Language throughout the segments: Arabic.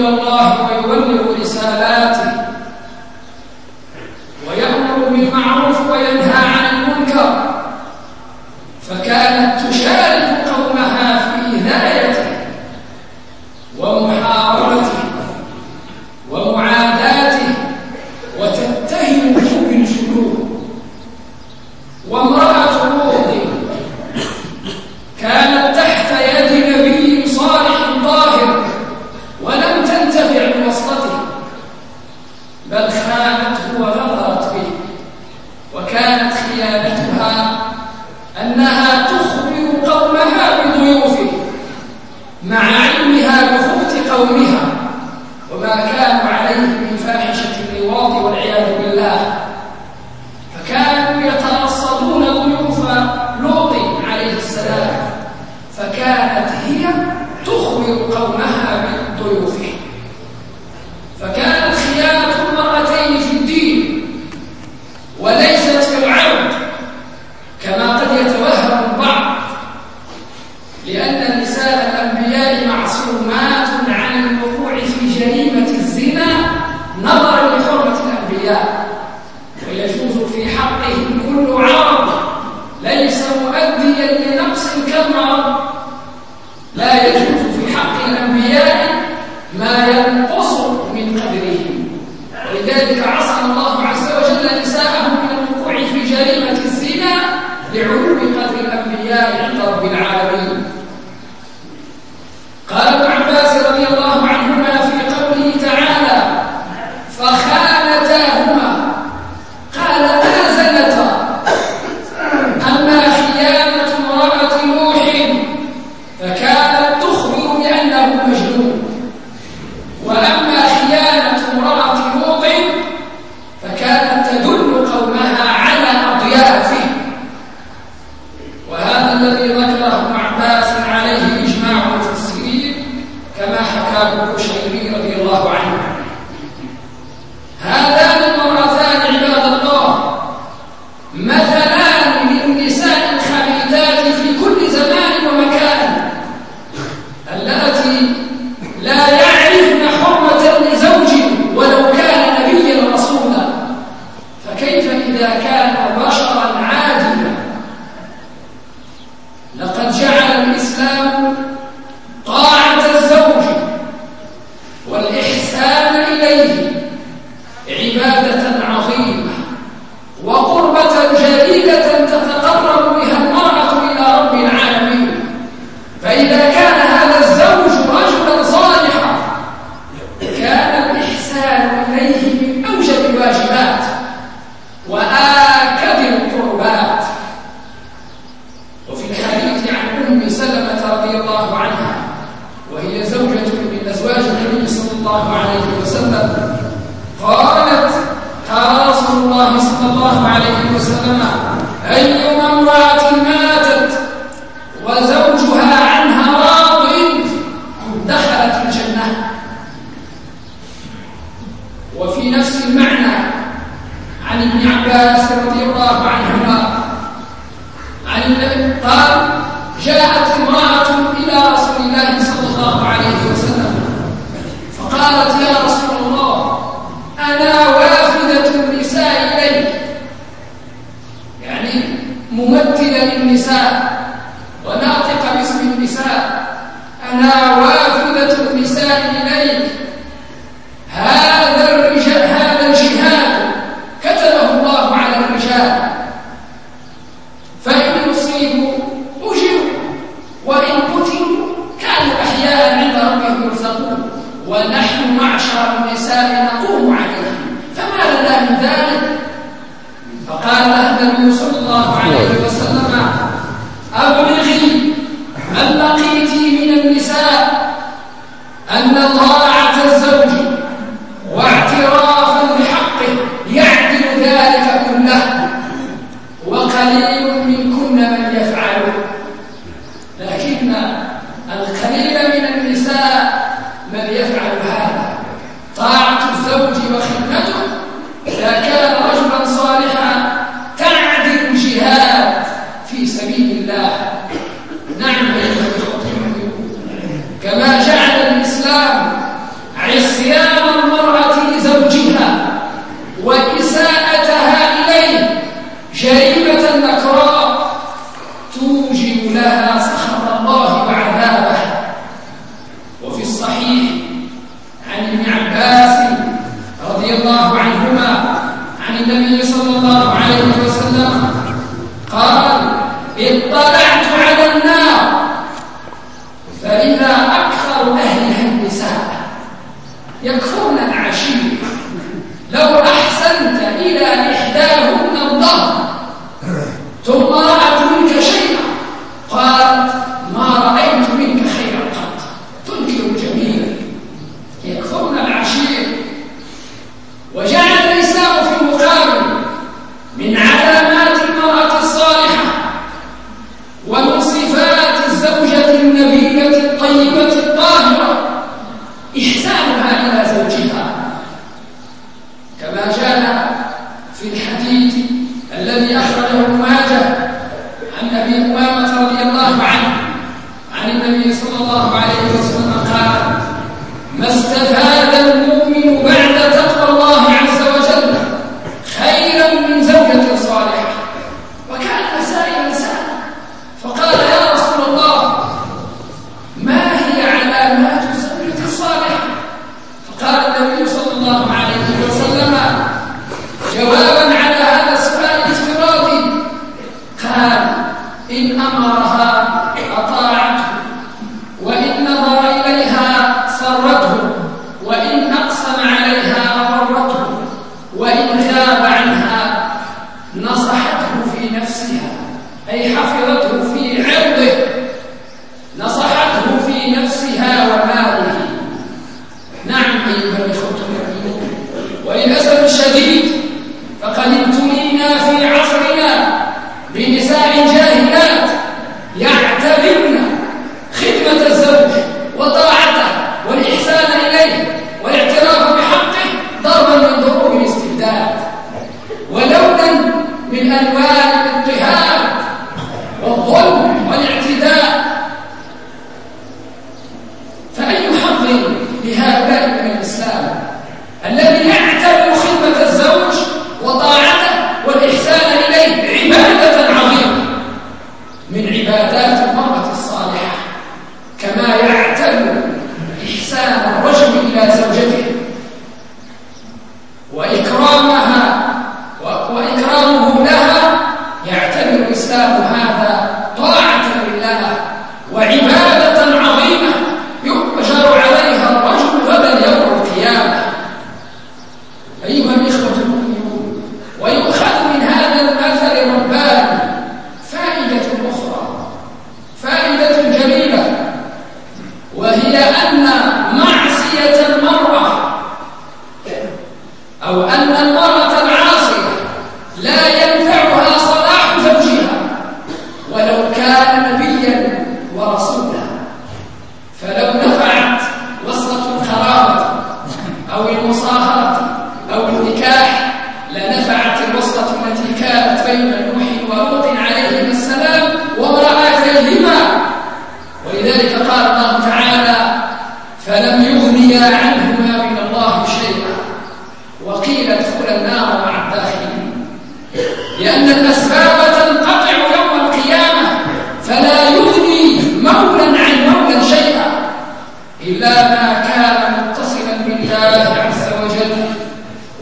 الله ويبلغ رسالاته camisa. النبي صلى الله عليه وسلم قال عز وجل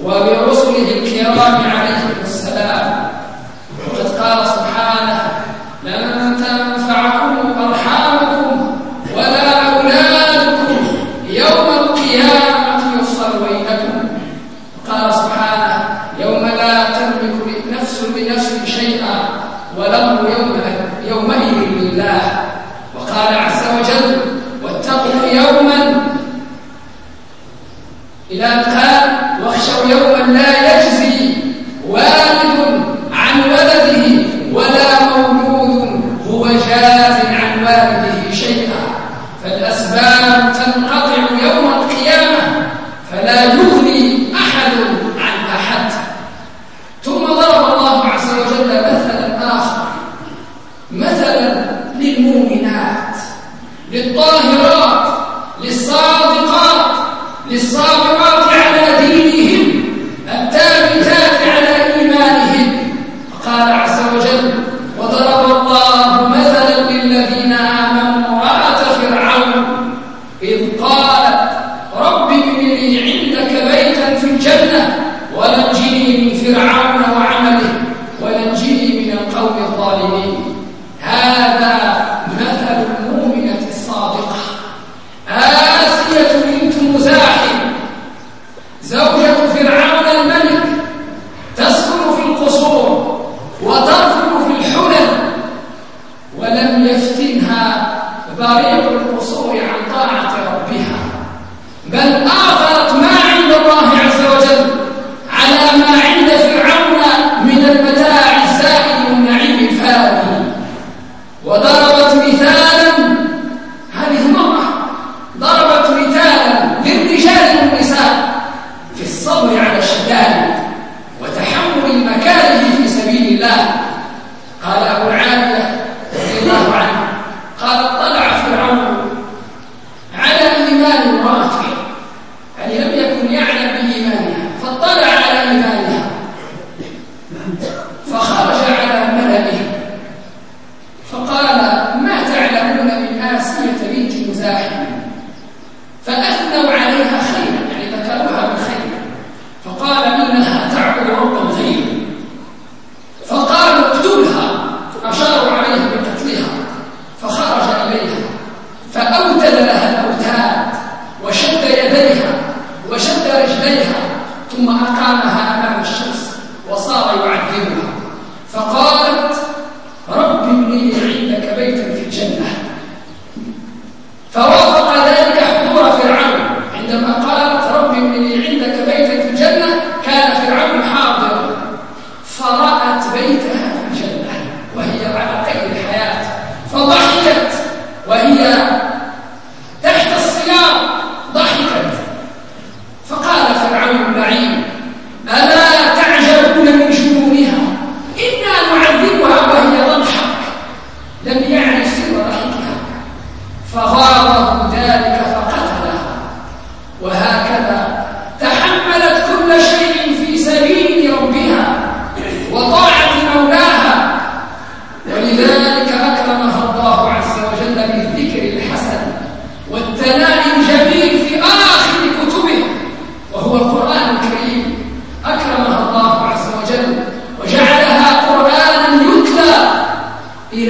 O avião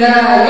يتمرجن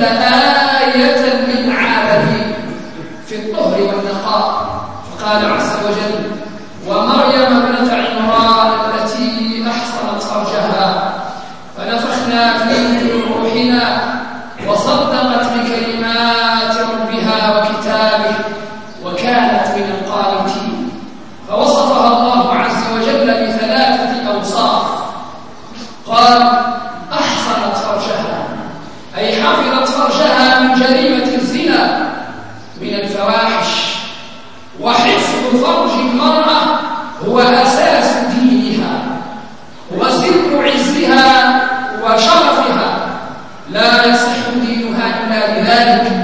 لآية من عابه في الطهر والنقاء فقال عز وجل يصح دينها إلا بذلك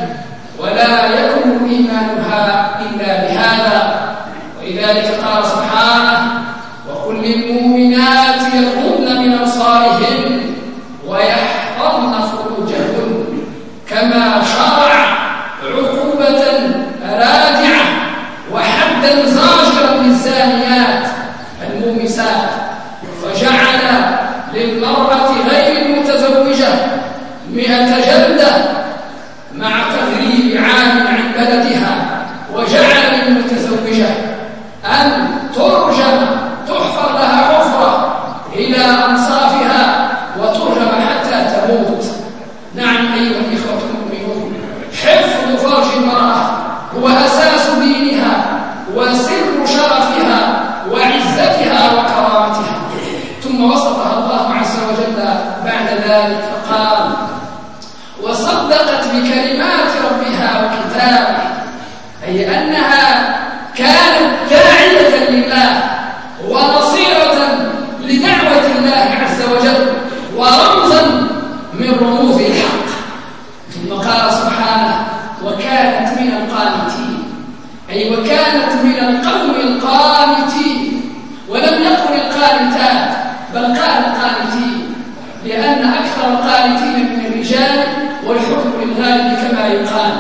يقال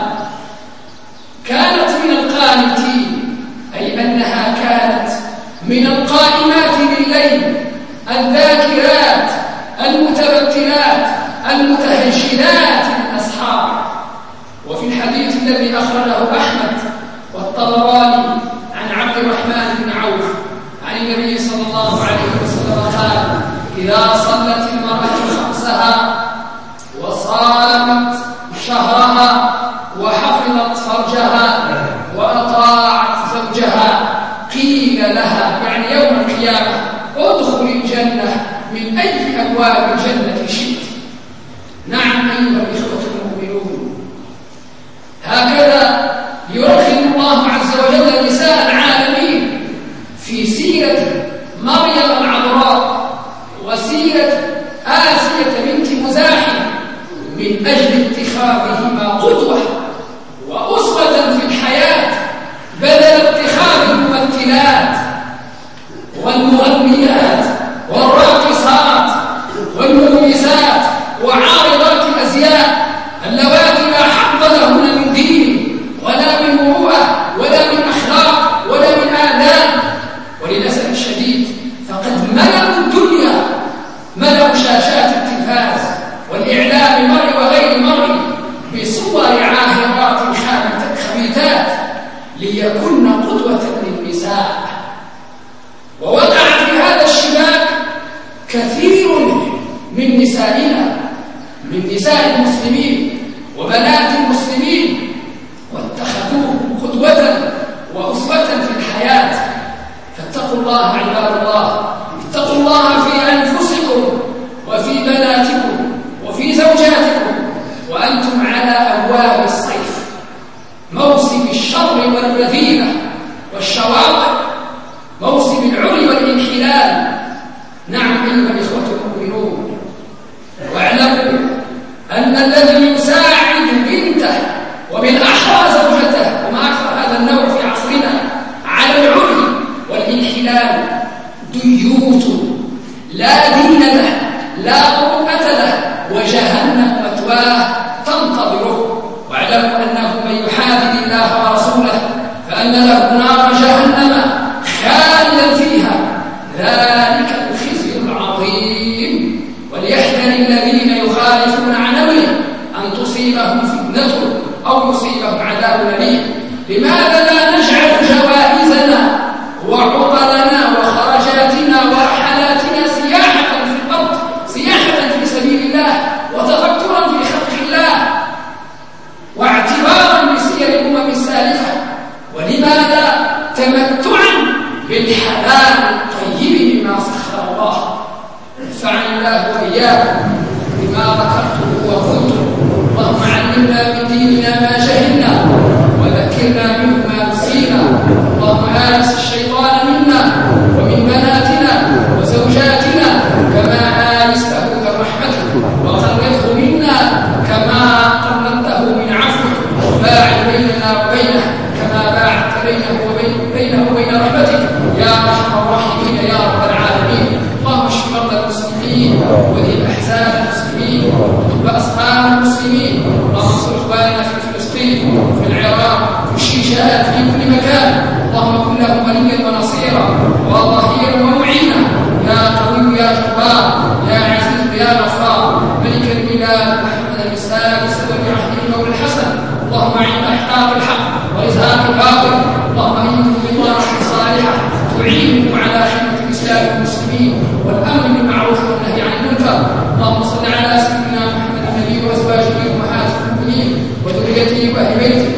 كانت من القانتين أي أنها كانت من القائمات بالليل الذاكرات المتبتلات المتهجنات الأصحاب وفي الحديث الذي أخرجه أحمد والطبراني وابن تمتعا بالحلال الشهاده في كل مكان. اللهم كن له وليا ونصيرا. وظهيرا ومعينا يا قوي يا جبار. يا عزيز يا غفار. ملك البلاد محمد الوسال بسبب عهد النور الحسن. اللهم اعين أحقاق الحق وإزهاق الباطل. اللهم انه بطاعه صالحه تعينه على خدمه الإسلام والمسلمين والأمر بالمعروف والنهي عن المنكر. اللهم صل على سيدنا محمد النبي وأزواجه امهات المؤمنين وذريته وأهل بيته.